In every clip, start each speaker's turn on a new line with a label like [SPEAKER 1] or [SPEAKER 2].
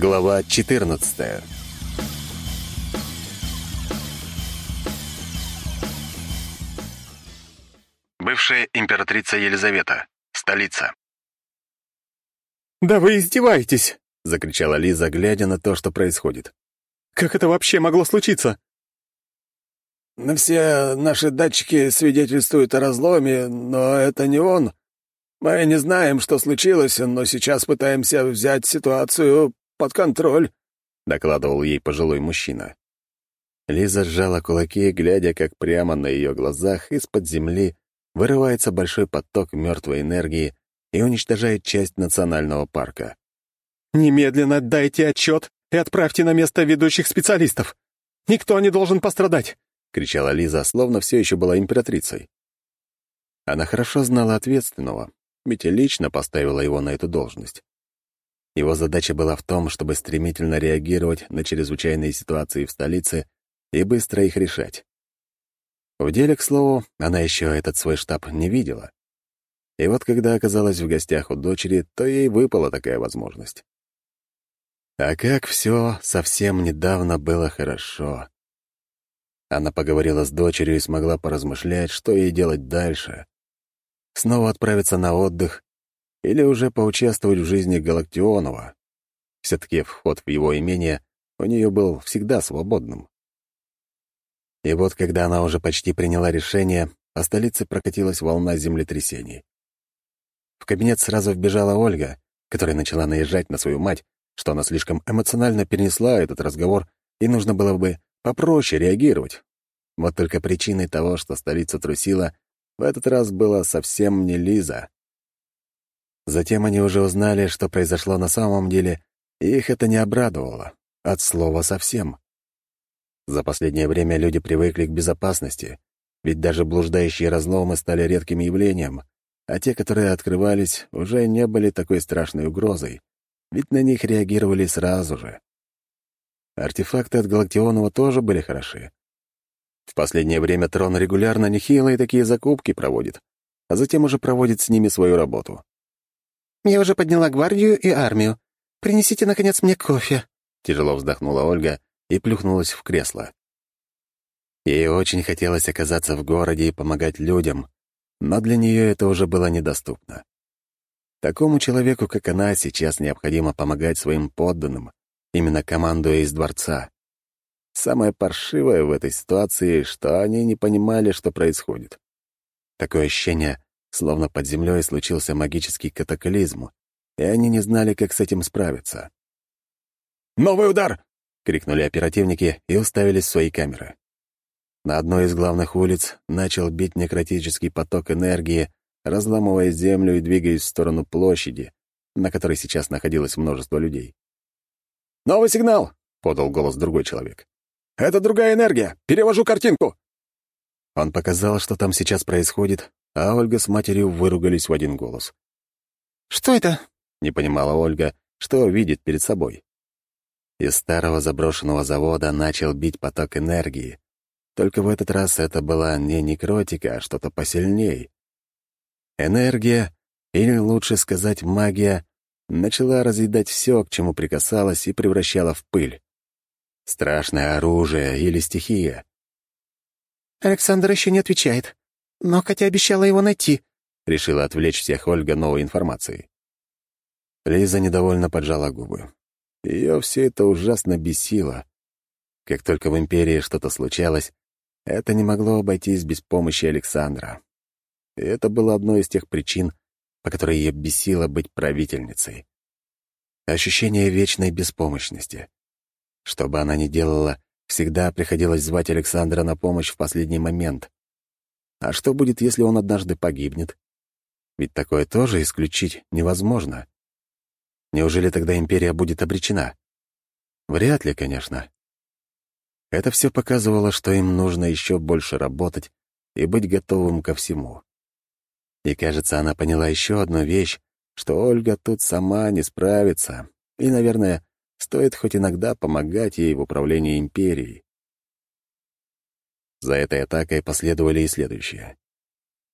[SPEAKER 1] Глава 14 Бывшая императрица Елизавета. Столица.
[SPEAKER 2] «Да вы издеваетесь!»
[SPEAKER 1] — закричала Лиза, глядя на то, что происходит.
[SPEAKER 2] «Как это вообще могло случиться?»
[SPEAKER 3] «На все наши датчики свидетельствуют о разломе, но это не он. Мы не знаем, что случилось, но сейчас пытаемся взять ситуацию под контроль», — докладывал ей пожилой мужчина.
[SPEAKER 1] Лиза сжала кулаки, глядя, как прямо на ее глазах из-под земли вырывается большой поток мертвой энергии и уничтожает часть национального парка.
[SPEAKER 2] «Немедленно отдайте отчет и отправьте на место ведущих специалистов. Никто не должен пострадать!»
[SPEAKER 1] — кричала Лиза, словно все еще была императрицей. Она хорошо знала ответственного, ведь и лично поставила его на эту должность. Его задача была в том, чтобы стремительно реагировать на чрезвычайные ситуации в столице и быстро их решать. В деле, к слову, она еще этот свой штаб не видела. И вот когда оказалась в гостях у дочери, то ей выпала такая возможность. А как все совсем недавно было хорошо. Она поговорила с дочерью и смогла поразмышлять, что ей делать дальше. Снова отправиться на отдых или уже поучаствовать в жизни Галактионова. Все-таки вход в его имение у нее был всегда свободным. И вот, когда она уже почти приняла решение, по столице прокатилась волна землетрясений. В кабинет сразу вбежала Ольга, которая начала наезжать на свою мать, что она слишком эмоционально перенесла этот разговор, и нужно было бы попроще реагировать. Вот только причиной того, что столица трусила, в этот раз была совсем не Лиза. Затем они уже узнали, что произошло на самом деле, и их это не обрадовало. От слова совсем. За последнее время люди привыкли к безопасности, ведь даже блуждающие разломы стали редким явлением, а те, которые открывались, уже не были такой страшной угрозой, ведь на них реагировали сразу же. Артефакты от Галактионова тоже были хороши. В последнее время Трон регулярно нехилые такие закупки проводит, а затем уже проводит с ними свою работу.
[SPEAKER 4] «Я уже подняла гвардию и армию. Принесите, наконец, мне кофе», —
[SPEAKER 1] тяжело вздохнула Ольга и плюхнулась в кресло. Ей очень хотелось оказаться в городе и помогать людям, но для нее это уже было недоступно. Такому человеку, как она, сейчас необходимо помогать своим подданным, именно командуя из дворца. Самое паршивое в этой ситуации, что они не понимали, что происходит. Такое ощущение, словно под землей случился магический катаклизм, и они не знали, как с этим справиться.
[SPEAKER 3] «Новый удар!» — крикнули оперативники и уставились в свои камеры.
[SPEAKER 1] На одной из главных улиц начал бить некротический поток энергии, разламывая землю и двигаясь в сторону площади, на которой сейчас находилось множество людей.
[SPEAKER 3] «Новый сигнал!» — подал голос другой человек. «Это другая энергия! Перевожу картинку!»
[SPEAKER 1] Он показал, что там сейчас происходит, а Ольга с матерью выругались в один голос.
[SPEAKER 4] «Что это?»
[SPEAKER 1] — не понимала Ольга, что видит перед собой. Из старого заброшенного завода начал бить поток энергии, только в этот раз это была не некротика, а что-то посильней. Энергия, или лучше сказать магия, начала разъедать все, к чему прикасалась, и превращала в пыль. Страшное оружие или стихия.
[SPEAKER 4] «Александр еще не отвечает. Но Катя обещала его найти», —
[SPEAKER 1] решила отвлечь всех Ольга новой информацией. Лиза недовольно поджала губы. Ее все это ужасно бесило. Как только в Империи что-то случалось, это не могло обойтись без помощи Александра. И это было одной из тех причин, по которой ее бесило быть правительницей. Ощущение вечной беспомощности. Что бы она ни делала, всегда приходилось звать Александра на помощь в последний момент. А что будет, если он однажды погибнет? Ведь такое тоже исключить невозможно. Неужели тогда империя будет обречена? Вряд ли, конечно. Это все показывало, что им нужно еще больше работать и быть готовым ко всему. И, кажется, она поняла еще одну вещь, что Ольга тут сама не справится, и, наверное, стоит хоть иногда помогать ей в управлении империей. За этой атакой последовали и следующие.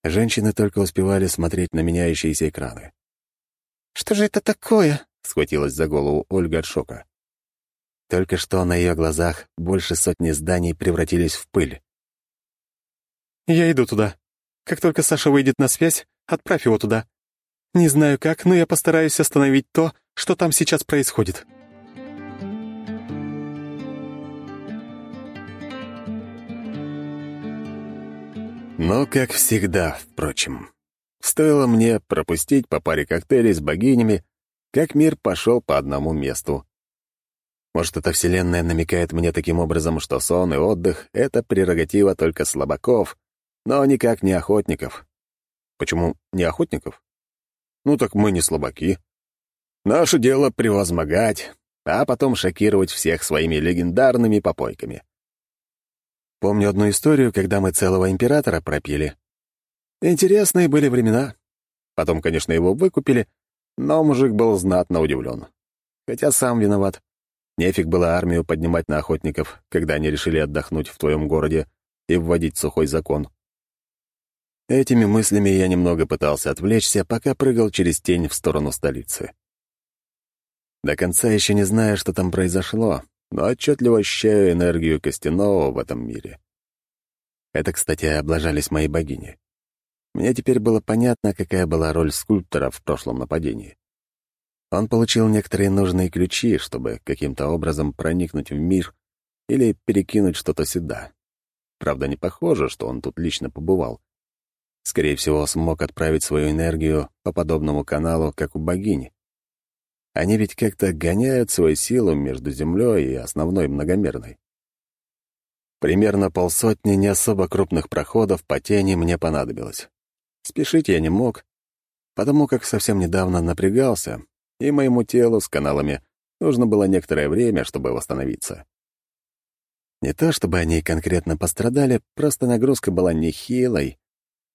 [SPEAKER 1] Женщины только успевали смотреть на меняющиеся экраны.
[SPEAKER 4] «Что же это такое?»
[SPEAKER 1] — схватилась за голову Ольга от шока. Только что на ее глазах больше сотни зданий превратились в пыль.
[SPEAKER 2] «Я иду туда. Как только Саша выйдет на связь, отправь его туда. Не знаю как, но я постараюсь остановить то, что там сейчас происходит».
[SPEAKER 1] Но, как всегда, впрочем, стоило мне пропустить по паре коктейлей с богинями, как мир пошел по одному месту. Может, эта вселенная намекает мне таким образом, что сон и отдых — это прерогатива только слабаков, но никак не охотников. Почему не охотников? Ну так мы не слабаки. Наше дело — превозмогать, а потом шокировать всех своими легендарными попойками. Помню одну историю, когда мы целого императора пропили. Интересные были времена. Потом, конечно, его выкупили, но мужик был знатно удивлен. Хотя сам виноват. Нефиг было армию поднимать на охотников, когда они решили отдохнуть в твоем городе и вводить сухой закон. Этими мыслями я немного пытался отвлечься, пока прыгал через тень в сторону столицы. До конца еще не знаю, что там произошло, но отчетливо ощущаю энергию Костяного в этом мире. Это, кстати, облажались мои богини. Мне теперь было понятно, какая была роль скульптора в прошлом нападении. Он получил некоторые нужные ключи, чтобы каким-то образом проникнуть в мир или перекинуть что-то сюда. Правда, не похоже, что он тут лично побывал. Скорее всего, смог отправить свою энергию по подобному каналу, как у богини. Они ведь как-то гоняют свою силу между Землей и основной многомерной. Примерно полсотни не особо крупных проходов по тени мне понадобилось. Спешить я не мог, потому как совсем недавно напрягался, и моему телу с каналами нужно было некоторое время, чтобы восстановиться. Не то чтобы они конкретно пострадали, просто нагрузка была нехилой,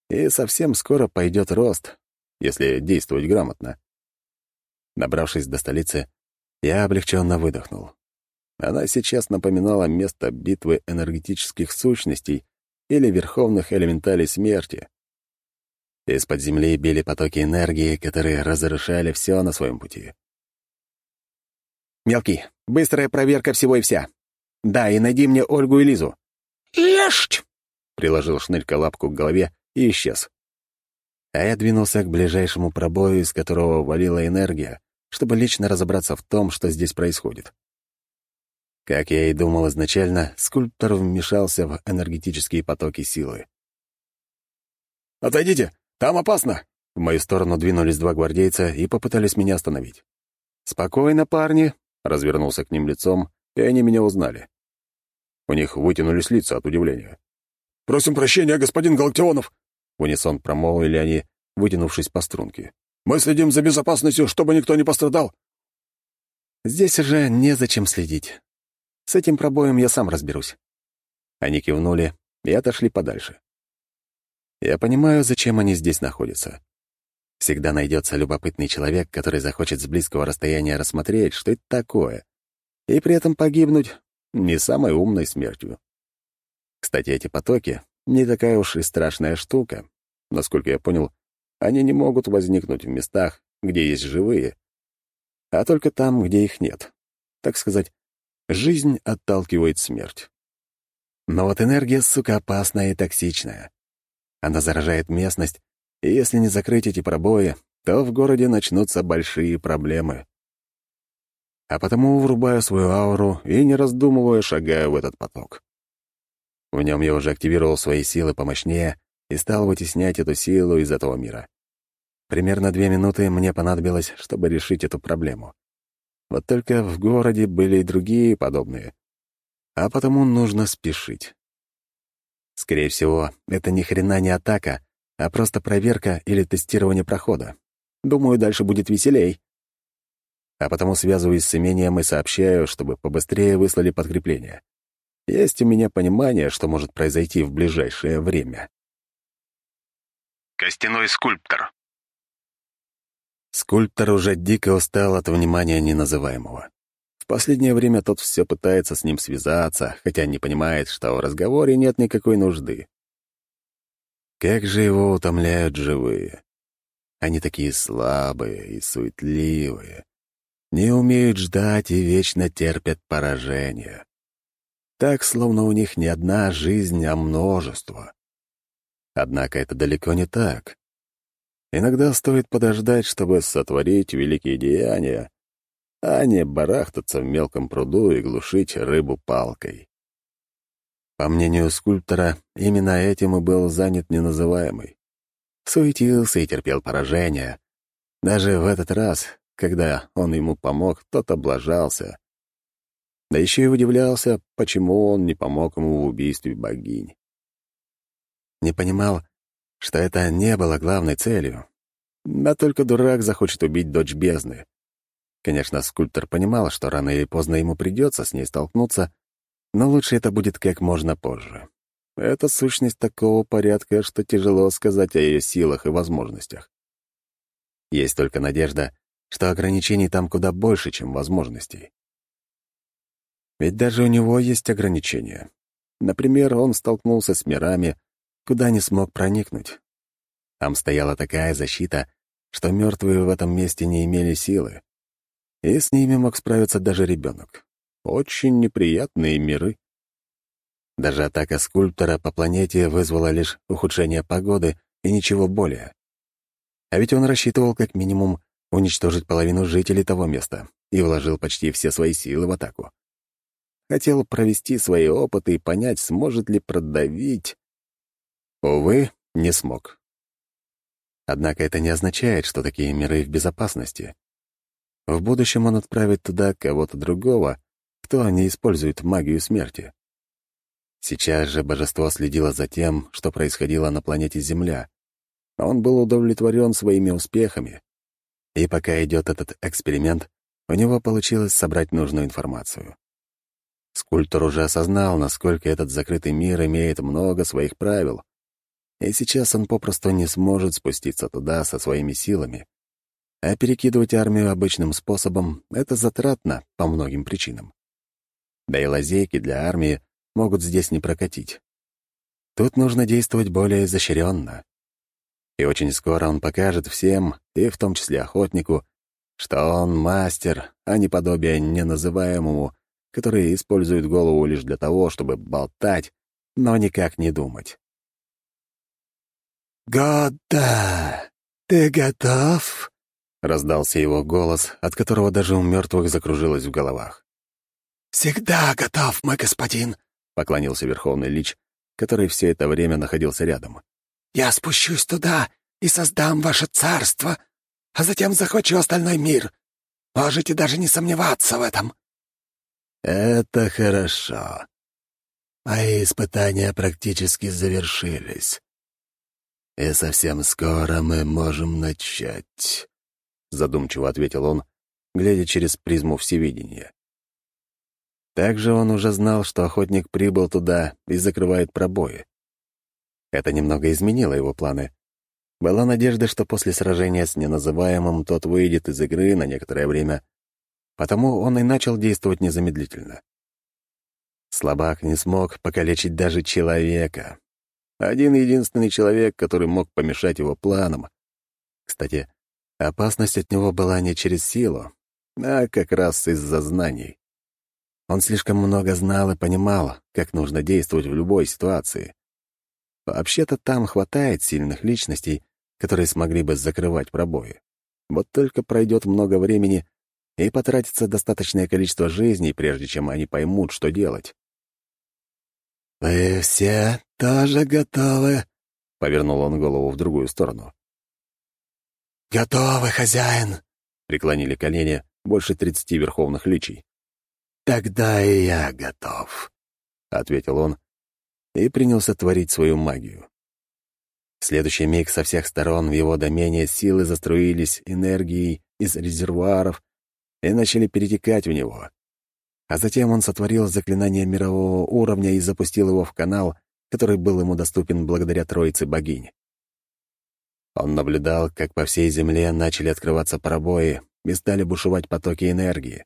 [SPEAKER 1] и совсем скоро пойдет рост, если действовать грамотно. Добравшись до столицы, я облегченно выдохнул. Она сейчас напоминала место битвы энергетических сущностей или верховных элементалей смерти. Из-под земли били потоки энергии, которые разрушали все на своем пути.
[SPEAKER 4] «Мелкий, быстрая проверка всего и вся. Да, и найди мне Ольгу и Лизу».
[SPEAKER 3] «Ешьть!»
[SPEAKER 1] — приложил шнырька лапку к голове и исчез а я двинулся к ближайшему пробою, из которого валила энергия, чтобы лично разобраться в том, что здесь происходит. Как я и думал изначально, скульптор вмешался в энергетические потоки силы.
[SPEAKER 3] «Отойдите! Там опасно!»
[SPEAKER 1] В мою сторону двинулись два гвардейца и попытались меня остановить. «Спокойно, парни!» — развернулся к ним лицом, и они меня узнали. У них вытянулись лица от удивления.
[SPEAKER 3] «Просим прощения, господин Галактионов!»
[SPEAKER 1] В унисон промолвили они, вытянувшись по струнке.
[SPEAKER 3] «Мы следим за безопасностью, чтобы никто не пострадал».
[SPEAKER 1] «Здесь уже незачем следить. С этим пробоем я сам разберусь». Они кивнули и отошли подальше. Я понимаю, зачем они здесь находятся. Всегда найдется любопытный человек, который захочет с близкого расстояния рассмотреть, что это такое, и при этом погибнуть не самой умной смертью. Кстати, эти потоки — не такая уж и страшная штука. Насколько я понял, они не могут возникнуть в местах, где есть живые, а только там, где их нет. Так сказать, жизнь отталкивает смерть. Но вот энергия, сука, опасная и токсичная. Она заражает местность, и если не закрыть эти пробои, то в городе начнутся большие проблемы. А потому врубаю свою ауру и, не раздумывая, шагаю в этот поток. В нем я уже активировал свои силы помощнее и стал вытеснять эту силу из этого мира. Примерно две минуты мне понадобилось, чтобы решить эту проблему. Вот только в городе были и другие подобные. А потому нужно спешить. Скорее всего, это ни хрена не атака, а просто проверка или тестирование прохода. Думаю, дальше будет веселей. А потому связываюсь с имением и сообщаю, чтобы побыстрее выслали подкрепление. Есть у меня понимание, что может произойти в ближайшее время.
[SPEAKER 5] Костяной скульптор.
[SPEAKER 1] Скульптор уже дико устал от внимания неназываемого. В последнее время тот все пытается с ним связаться, хотя не понимает, что в разговоре нет никакой нужды. Как же его утомляют живые. Они такие слабые и суетливые. не умеют ждать и вечно терпят поражение. Так, словно у них не одна жизнь, а множество. Однако это далеко не так. Иногда стоит подождать, чтобы сотворить великие деяния, а не барахтаться в мелком пруду и глушить рыбу палкой. По мнению скульптора, именно этим и был занят неназываемый. Суетился и терпел поражение. Даже в этот раз, когда он ему помог, тот облажался. Да еще и удивлялся, почему он не помог ему в убийстве богинь. Не понимал, что это не было главной целью. Да только дурак захочет убить дочь бездны. Конечно, скульптор понимал, что рано или поздно ему придется с ней столкнуться, но лучше это будет как можно позже. Это сущность такого порядка, что тяжело сказать о ее силах и возможностях. Есть только надежда, что ограничений там куда больше, чем возможностей. Ведь даже у него есть ограничения. Например, он столкнулся с мирами, куда не смог проникнуть. Там стояла такая защита, что мертвые в этом месте не имели силы и с ними мог справиться даже ребенок. Очень неприятные миры. Даже атака скульптора по планете вызвала лишь ухудшение погоды и ничего более. А ведь он рассчитывал как минимум уничтожить половину жителей того места и вложил почти все свои силы в атаку. Хотел провести свои опыты и понять, сможет ли продавить. Увы, не смог. Однако это не означает, что такие миры в безопасности. В будущем он отправит туда кого-то другого, кто не использует магию смерти. Сейчас же божество следило за тем, что происходило на планете Земля. Он был удовлетворен своими успехами. И пока идет этот эксперимент, у него получилось собрать нужную информацию. Скульптор уже осознал, насколько этот закрытый мир имеет много своих правил, и сейчас он попросту не сможет спуститься туда со своими силами, а перекидывать армию обычным способом — это затратно по многим причинам. Да и лазейки для армии могут здесь не прокатить. Тут нужно действовать более изощренно. И очень скоро он покажет всем, и в том числе охотнику, что он мастер, а не подобие неназываемому, который использует голову лишь для того, чтобы болтать, но никак не думать.
[SPEAKER 3] «Годда, ты готов?»
[SPEAKER 1] — раздался его голос, от которого даже у мертвых закружилось в головах.
[SPEAKER 3] «Всегда готов, мой господин», — поклонился Верховный Лич, который все это время находился рядом. «Я спущусь туда и создам ваше царство, а затем захвачу остальной мир. Можете даже не сомневаться в этом».
[SPEAKER 1] «Это хорошо. Мои испытания практически завершились. И совсем скоро мы можем начать». — задумчиво ответил он, глядя через призму всевидения. Также он уже знал, что охотник прибыл туда и закрывает пробои. Это немного изменило его планы. Была надежда, что после сражения с неназываемым тот выйдет из игры на некоторое время, потому он и начал действовать незамедлительно. Слабак не смог покалечить даже человека. Один единственный человек, который мог помешать его планам. Кстати, Опасность от него была не через силу, а как раз из-за знаний. Он слишком много знал и понимал, как нужно действовать в любой ситуации. Вообще-то там хватает сильных личностей, которые смогли бы закрывать пробои. Вот только пройдет много времени, и потратится достаточное количество жизней, прежде чем они поймут, что делать.
[SPEAKER 3] «Вы все тоже готовы?» — повернул он голову в другую сторону. «Готовы, хозяин!» — преклонили колени больше тридцати верховных личий.
[SPEAKER 1] «Тогда и я готов», — ответил он и принялся творить свою магию. В следующий миг со всех сторон в его домене силы заструились энергией из резервуаров и начали перетекать в него. А затем он сотворил заклинание мирового уровня и запустил его в канал, который был ему доступен благодаря троице богинь. Он наблюдал, как по всей Земле начали открываться пробои и стали бушевать потоки энергии.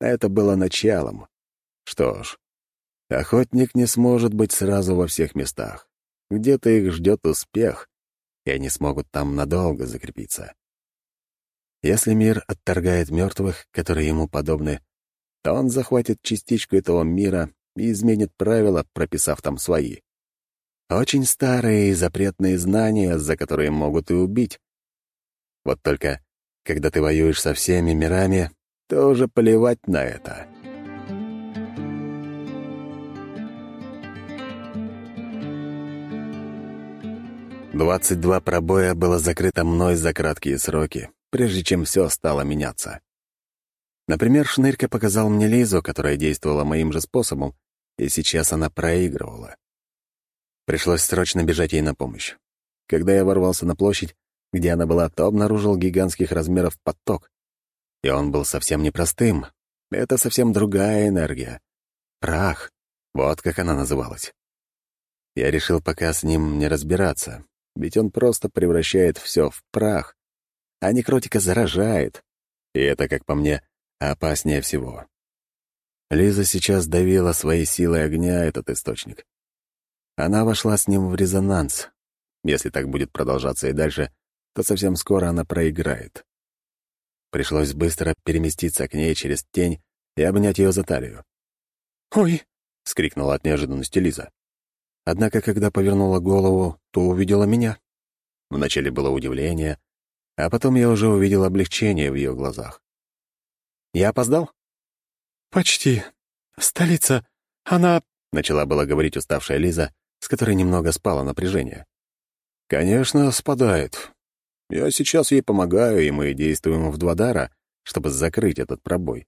[SPEAKER 1] Это было началом. Что ж, охотник не сможет быть сразу во всех местах. Где-то их ждет успех, и они смогут там надолго закрепиться. Если мир отторгает мертвых, которые ему подобны, то он захватит частичку этого мира и изменит правила, прописав там свои. Очень старые и запретные знания, за которые могут и убить. Вот только, когда ты воюешь со всеми мирами, то уже плевать на это. Двадцать два пробоя было закрыто мной за краткие сроки, прежде чем все стало меняться. Например, Шнырька показал мне Лизу, которая действовала моим же способом, и сейчас она проигрывала. Пришлось срочно бежать ей на помощь. Когда я ворвался на площадь, где она была, то обнаружил гигантских размеров поток. И он был совсем непростым. Это совсем другая энергия. Прах. Вот как она называлась. Я решил пока с ним не разбираться, ведь он просто превращает все в прах, а некротика заражает. И это, как по мне, опаснее всего. Лиза сейчас давила своей силой огня этот источник. Она вошла с ним в резонанс. Если так будет продолжаться и дальше, то совсем скоро она проиграет. Пришлось быстро переместиться к ней через тень и обнять ее за талию.
[SPEAKER 2] «Ой!» — скрикнула от неожиданности Лиза. Однако, когда повернула голову, то увидела меня. Вначале было удивление, а потом я уже увидел облегчение в ее глазах. «Я опоздал?» «Почти. Столица. Она...» — начала была говорить уставшая Лиза, с которой немного спало напряжение. «Конечно, спадает. Я сейчас ей помогаю, и мы действуем в два дара, чтобы закрыть этот пробой.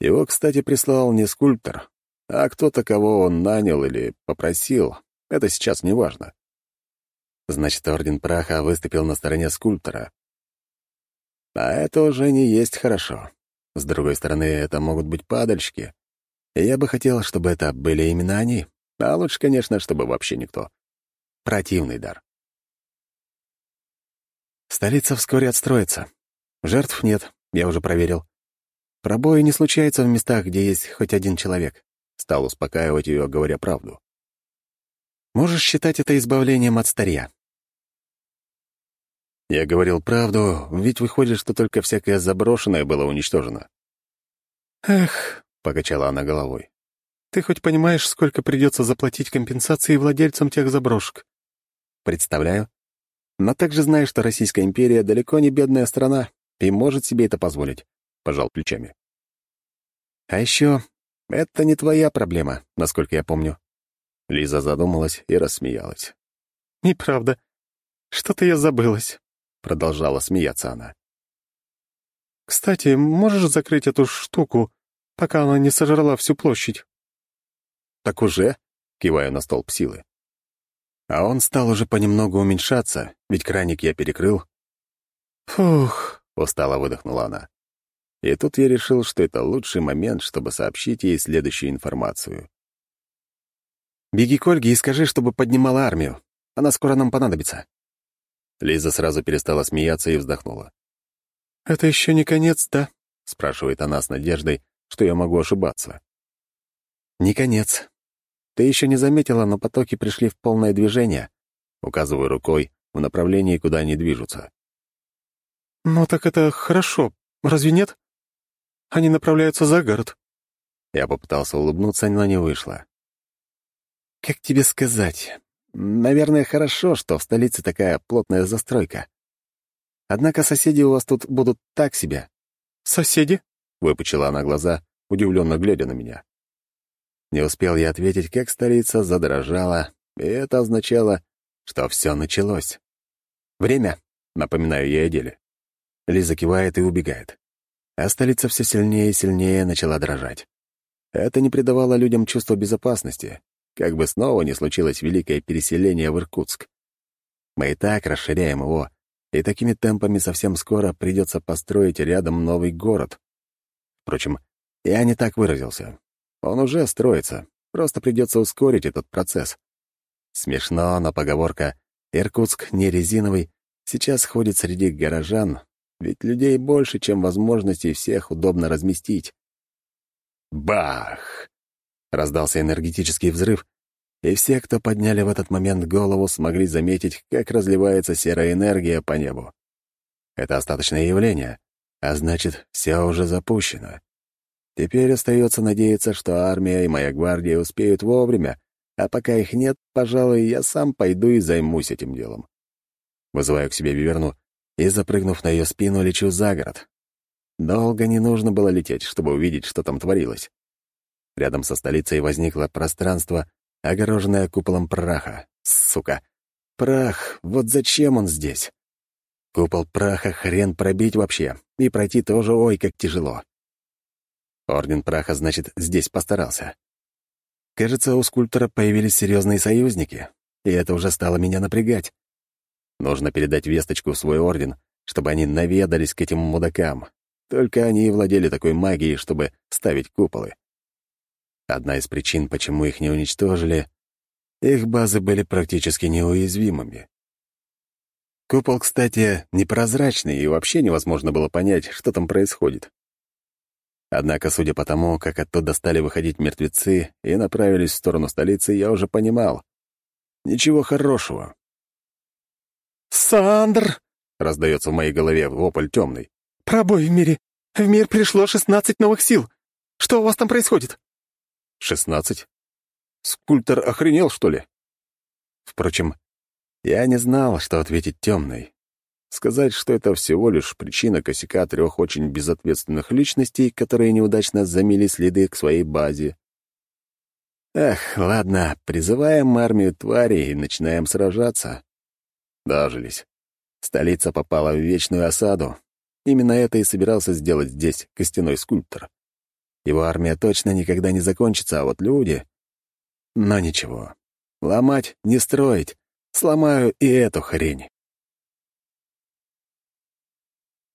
[SPEAKER 2] Его, кстати, прислал не скульптор, а кто-то, кого он нанял или попросил. Это сейчас не важно. Значит, Орден Праха выступил на стороне скульптора. А это уже не есть хорошо. С другой стороны, это могут быть падальщики. И я бы хотел, чтобы это были именно они. А лучше, конечно, чтобы вообще никто. Противный дар. Столица вскоре отстроится. Жертв нет, я уже проверил. Пробои не случаются в местах, где есть хоть один человек. Стал успокаивать ее, говоря правду. Можешь считать это избавлением от старья. Я говорил правду, ведь выходит, что только всякое заброшенное было уничтожено. «Эх», — покачала она головой, — «ты хоть понимаешь, сколько придется заплатить компенсации владельцам тех заброшек?» «Представляю. Но также знаешь, что Российская империя далеко не бедная страна и может себе это позволить», — пожал плечами. «А еще это не твоя проблема, насколько я помню». Лиза задумалась и рассмеялась. «Неправда. Что-то я забылась продолжала смеяться она. «Кстати, можешь закрыть эту штуку, пока она не сожрала всю площадь?» «Так уже?» — кивая на столб силы. А он стал уже понемногу уменьшаться, ведь краник я перекрыл. «Фух!» — устало выдохнула она. И тут я решил, что это лучший момент, чтобы сообщить ей следующую информацию. «Беги к Ольге и скажи, чтобы поднимала армию. Она скоро нам понадобится». Лиза сразу перестала смеяться и вздохнула. «Это еще не конец, да?» — спрашивает она с надеждой, что я могу ошибаться. «Не конец. Ты еще не заметила, но потоки пришли в полное движение», — указываю рукой в направлении, куда они движутся. «Ну так это хорошо, разве нет? Они направляются за город». Я попытался улыбнуться, но не вышло. «Как тебе сказать? Наверное, хорошо, что в столице такая плотная застройка. Однако соседи у вас тут будут так себе. «Соседи?» — выпучила она глаза, удивленно глядя на меня. Не успел я ответить, как столица задрожала, и это означало, что все началось. «Время», — напоминаю ей о деле. Лиза кивает и убегает. А столица все сильнее и сильнее начала дрожать. Это не придавало людям чувства безопасности, как бы снова не случилось великое переселение в Иркутск. Мы и так расширяем его, и такими темпами совсем скоро придется построить рядом новый город. Впрочем, я не так выразился. Он уже строится, просто придется ускорить этот процесс. Смешно, но поговорка «Иркутск не резиновый» сейчас ходит среди горожан, ведь людей больше, чем возможностей всех удобно разместить. Бах! Раздался энергетический взрыв, и все, кто подняли в этот момент голову, смогли заметить, как разливается серая энергия по небу.
[SPEAKER 1] Это остаточное явление, а значит, все уже запущено. Теперь остается надеяться, что армия и моя гвардия успеют вовремя, а пока их нет, пожалуй, я сам пойду и займусь этим делом. Вызываю к себе Виверну и, запрыгнув на ее спину, лечу за город. Долго не нужно было лететь, чтобы увидеть, что там творилось. Рядом со столицей возникло пространство, огороженное куполом праха. Сука! Прах! Вот зачем он здесь? Купол праха хрен пробить вообще, и пройти тоже ой как тяжело. Орден праха, значит, здесь постарался. Кажется, у скульптора появились серьезные союзники, и это уже стало меня напрягать. Нужно передать весточку в свой орден, чтобы они наведались к этим мудакам. Только они и владели такой магией, чтобы ставить куполы. Одна из причин, почему их не уничтожили, их базы были практически неуязвимыми. Купол, кстати, непрозрачный, и вообще невозможно было понять, что там происходит. Однако, судя по тому, как оттуда стали выходить мертвецы и направились в сторону столицы, я уже понимал. Ничего хорошего.
[SPEAKER 2] «Сандр!» — раздается в моей голове вопль темный. «Пробой в мире! В мир пришло шестнадцать новых сил! Что у вас там происходит?»
[SPEAKER 1] «Шестнадцать? Скульптор охренел, что ли?» Впрочем, я не знал, что ответить темный. Сказать, что это всего лишь причина косяка трех очень безответственных личностей, которые неудачно замели следы к своей базе. Эх, ладно, призываем армию тварей и начинаем сражаться. Дожились. Столица попала в вечную осаду. Именно это и собирался сделать здесь костяной скульптор. Его армия точно никогда не закончится, а вот люди... Но ничего. Ломать, не строить. Сломаю и эту хрень.